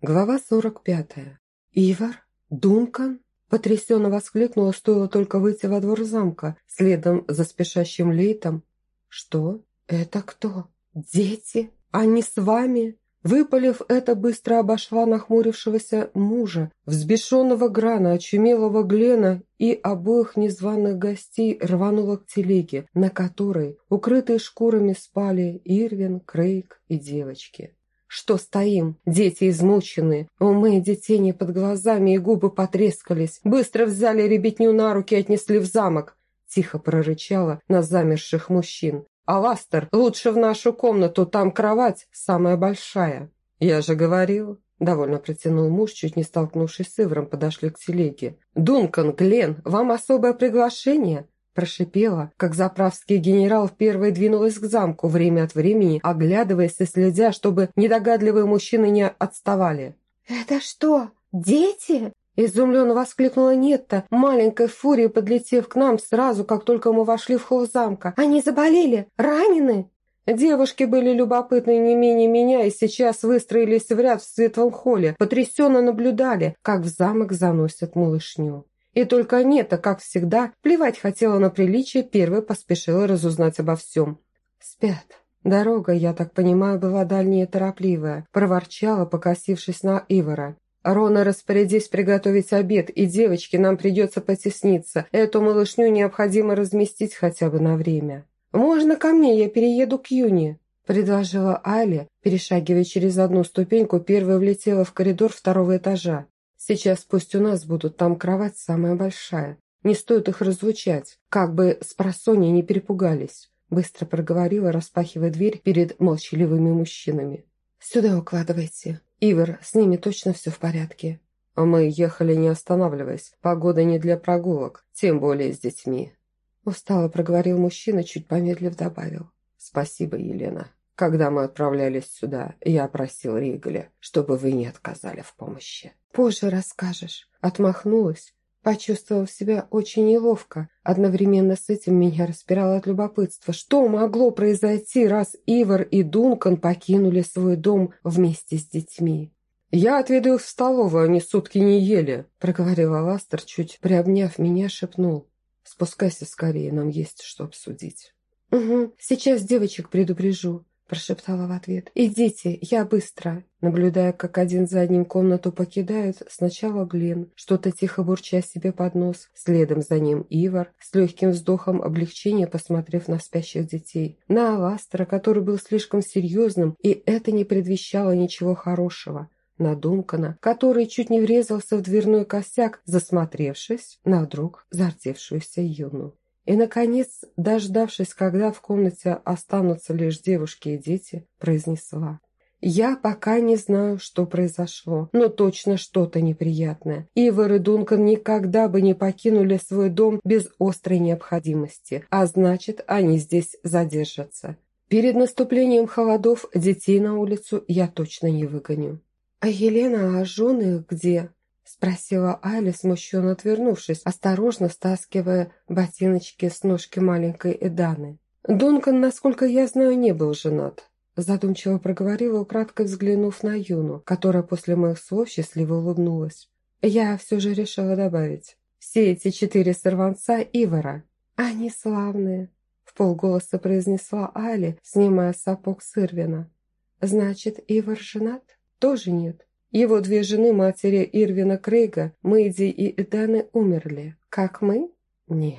Глава 45. «Ивар? Дункан?» Потрясенно воскликнула, стоило только выйти во двор замка, следом за спешащим лейтом. «Что? Это кто? Дети? Они с вами?» Выпалив это, быстро обошла нахмурившегося мужа, взбешенного Грана, очумелого Глена и обоих незваных гостей рванула к телеге, на которой, укрытые шкурами, спали Ирвин, Крейг и девочки. Что стоим? Дети измучены. Умы детей не под глазами и губы потрескались. Быстро взяли ребятню на руки и отнесли в замок. Тихо прорычала на замерших мужчин. «Аластер, лучше в нашу комнату, там кровать самая большая». «Я же говорил». Довольно протянул муж, чуть не столкнувшись с Ивром, подошли к телеге. «Дункан, Глен, вам особое приглашение?» Прошипела, как заправский генерал первой двинулась к замку, время от времени оглядываясь и следя, чтобы недогадливые мужчины не отставали. «Это что, дети?» Изумленно воскликнула Нетта, маленькой фурией подлетев к нам сразу, как только мы вошли в холл замка. «Они заболели? Ранены?» Девушки были любопытны не менее меня и сейчас выстроились в ряд в светлом холле, потрясенно наблюдали, как в замок заносят малышню. И только Нета, как всегда, плевать хотела на приличие, первой поспешила разузнать обо всем. «Спят. Дорога, я так понимаю, была дальняя и торопливая», проворчала, покосившись на Ивара. «Рона, распорядись приготовить обед, и девочки, нам придется потесниться. Эту малышню необходимо разместить хотя бы на время». «Можно ко мне, я перееду к Юне», предложила Али, перешагивая через одну ступеньку, первая влетела в коридор второго этажа. Сейчас пусть у нас будут, там кровать самая большая. Не стоит их разлучать, как бы с просонья не перепугались. Быстро проговорила, распахивая дверь перед молчаливыми мужчинами. «Сюда укладывайте. Ивер, с ними точно все в порядке». «Мы ехали не останавливаясь. Погода не для прогулок, тем более с детьми». Устало проговорил мужчина, чуть помедлив добавил. «Спасибо, Елена. Когда мы отправлялись сюда, я просил Ригаля, чтобы вы не отказали в помощи». «Позже расскажешь». Отмахнулась, почувствовав себя очень неловко. Одновременно с этим меня распирало от любопытства. Что могло произойти, раз Ивар и Дункан покинули свой дом вместе с детьми? «Я отведу их в столовую, они сутки не ели», – проговорила Ластер, чуть приобняв меня, шепнул. «Спускайся скорее, нам есть что обсудить». «Угу, сейчас девочек предупрежу прошептала в ответ. «Идите, я быстро!» Наблюдая, как один за одним комнату покидают, сначала Глен, что-то тихо бурча себе под нос, следом за ним Ивар, с легким вздохом облегчения посмотрев на спящих детей, на Аластера, который был слишком серьезным, и это не предвещало ничего хорошего, на Дункана, который чуть не врезался в дверной косяк, засмотревшись на вдруг зардевшуюся Юну. И, наконец, дождавшись, когда в комнате останутся лишь девушки и дети, произнесла. «Я пока не знаю, что произошло, но точно что-то неприятное. Ивар и Дункан никогда бы не покинули свой дом без острой необходимости, а значит, они здесь задержатся. Перед наступлением холодов детей на улицу я точно не выгоню». «А Елена, а жены где?» Спросила Айля, смущенно отвернувшись, осторожно стаскивая ботиночки с ножки маленькой Эданы. «Дункан, насколько я знаю, не был женат», задумчиво проговорила, украдкой взглянув на Юну, которая после моих слов счастливо улыбнулась. Я все же решила добавить. «Все эти четыре сорванца Ивара, они славные», в полголоса произнесла Али, снимая сапог с Ирвина. «Значит, Ивар женат?» «Тоже нет. Его две жены, матери Ирвина Крейга, Мэйди и Эданы, умерли. Как мы? Нет.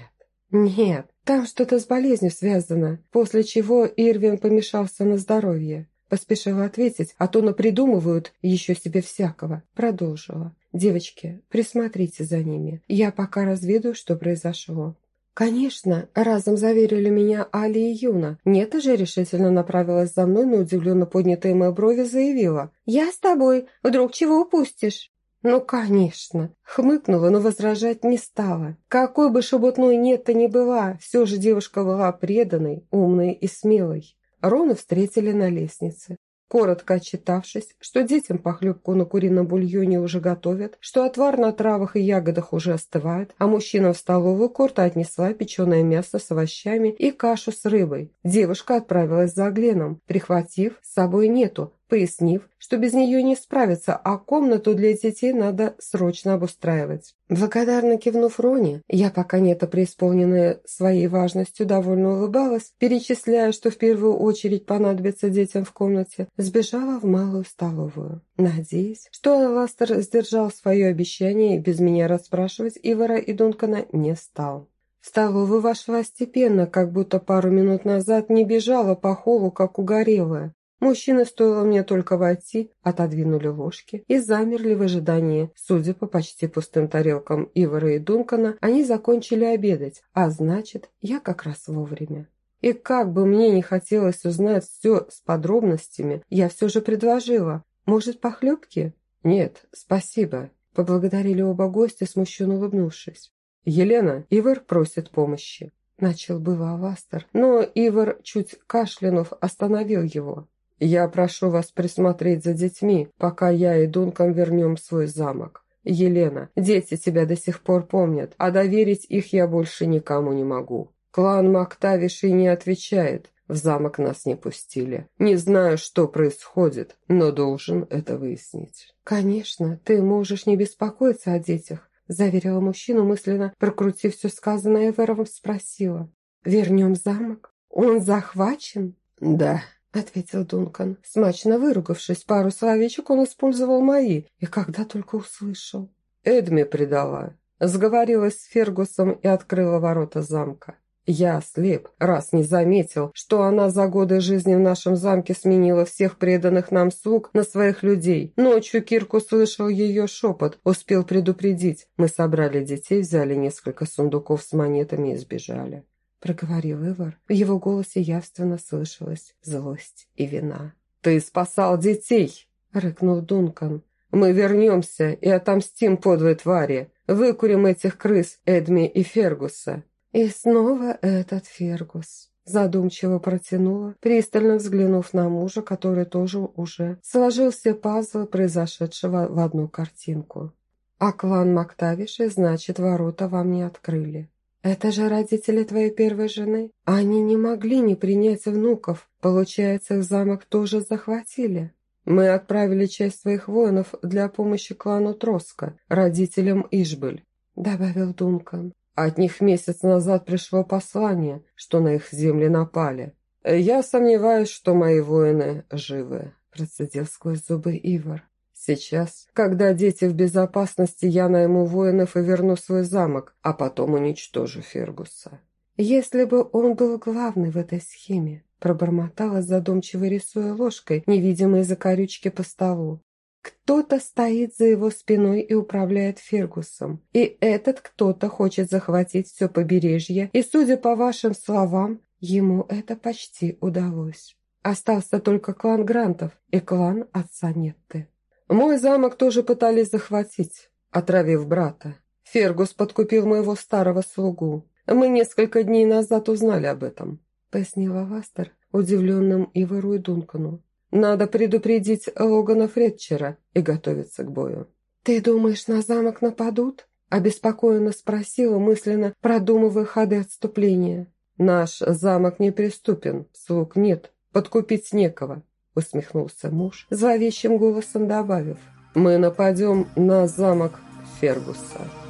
Нет, там что-то с болезнью связано, после чего Ирвин помешался на здоровье. Поспешила ответить, а то напридумывают еще себе всякого. Продолжила. «Девочки, присмотрите за ними. Я пока разведу, что произошло». «Конечно!» – разом заверили меня Али и Юна. Нета же решительно направилась за мной, на удивленно поднятые мои брови заявила. «Я с тобой. Вдруг чего упустишь?» «Ну, конечно!» – хмыкнула, но возражать не стала. Какой бы шебутной Нета ни была, все же девушка была преданной, умной и смелой. Рону встретили на лестнице. Коротко отчитавшись, что детям похлебку на курином бульоне уже готовят, что отвар на травах и ягодах уже остывает, а мужчина в столовую корта отнесла печеное мясо с овощами и кашу с рыбой. Девушка отправилась за Гленом, прихватив с собой нету, пояснив, что без нее не справиться, а комнату для детей надо срочно обустраивать. Благодарно кивнув Роне, я пока не это преисполненная своей важностью довольно улыбалась, перечисляя, что в первую очередь понадобится детям в комнате, сбежала в малую столовую. Надеюсь, что Аластер сдержал свое обещание и без меня расспрашивать Ивара и Дункана не стал. В столовую вошла степенно, как будто пару минут назад не бежала по холу, как угорелая. Мужчины, стоило мне только войти, отодвинули ложки и замерли в ожидании. Судя по почти пустым тарелкам Ивара и Дункана, они закончили обедать, а значит, я как раз вовремя. И как бы мне не хотелось узнать все с подробностями, я все же предложила. Может, похлебки? Нет, спасибо. Поблагодарили оба гостя, смущенно улыбнувшись. «Елена, Ивар просит помощи». Начал было Авастер, но Ивар, чуть кашлянув, остановил его. «Я прошу вас присмотреть за детьми, пока я и Дункан вернем свой замок. Елена, дети тебя до сих пор помнят, а доверить их я больше никому не могу. Клан Мактавиши не отвечает, в замок нас не пустили. Не знаю, что происходит, но должен это выяснить». «Конечно, ты можешь не беспокоиться о детях», заверила мужчину, мысленно прокрутив все сказанное Эвером, спросила. «Вернем замок? Он захвачен?» «Да», — ответил Дункан. Смачно выругавшись, пару словечек он использовал мои, и когда только услышал. Эдми предала. Сговорилась с Фергусом и открыла ворота замка. Я слеп, раз не заметил, что она за годы жизни в нашем замке сменила всех преданных нам слуг на своих людей. Ночью Кирк услышал ее шепот, успел предупредить. Мы собрали детей, взяли несколько сундуков с монетами и сбежали проговорил Ивар. В его голосе явственно слышалась злость и вина. «Ты спасал детей!» — рыкнул Дункан. «Мы вернемся и отомстим подлой твари. Выкурим этих крыс Эдми и Фергуса». И снова этот Фергус. Задумчиво протянула, пристально взглянув на мужа, который тоже уже сложил все пазлы произошедшего в одну картинку. «А клан Мактавиши, значит, ворота вам не открыли. «Это же родители твоей первой жены. Они не могли не принять внуков. Получается, их замок тоже захватили». «Мы отправили часть своих воинов для помощи клану Троска, родителям Ишбель», — добавил Дункан. «От них месяц назад пришло послание, что на их земли напали. Я сомневаюсь, что мои воины живы», — процедил сквозь зубы Ивар. Сейчас, когда дети в безопасности, я найму воинов и верну свой замок, а потом уничтожу Фергуса. Если бы он был главный в этой схеме, пробормотала задумчиво рисуя ложкой невидимые закорючки по столу. Кто-то стоит за его спиной и управляет Фергусом. И этот кто-то хочет захватить все побережье, и, судя по вашим словам, ему это почти удалось. Остался только клан Грантов и клан отца Нетты. Мой замок тоже пытались захватить, отравив брата. Фергус подкупил моего старого слугу. Мы несколько дней назад узнали об этом», — пояснила Вастер, удивленным Ивару и Дункану. «Надо предупредить Логана Фредчера и готовиться к бою». «Ты думаешь, на замок нападут?» — обеспокоенно спросила, мысленно продумывая ходы отступления. «Наш замок неприступен, слуг нет, подкупить некого усмехнулся муж, зловещим голосом добавив. «Мы нападем на замок Фергуса».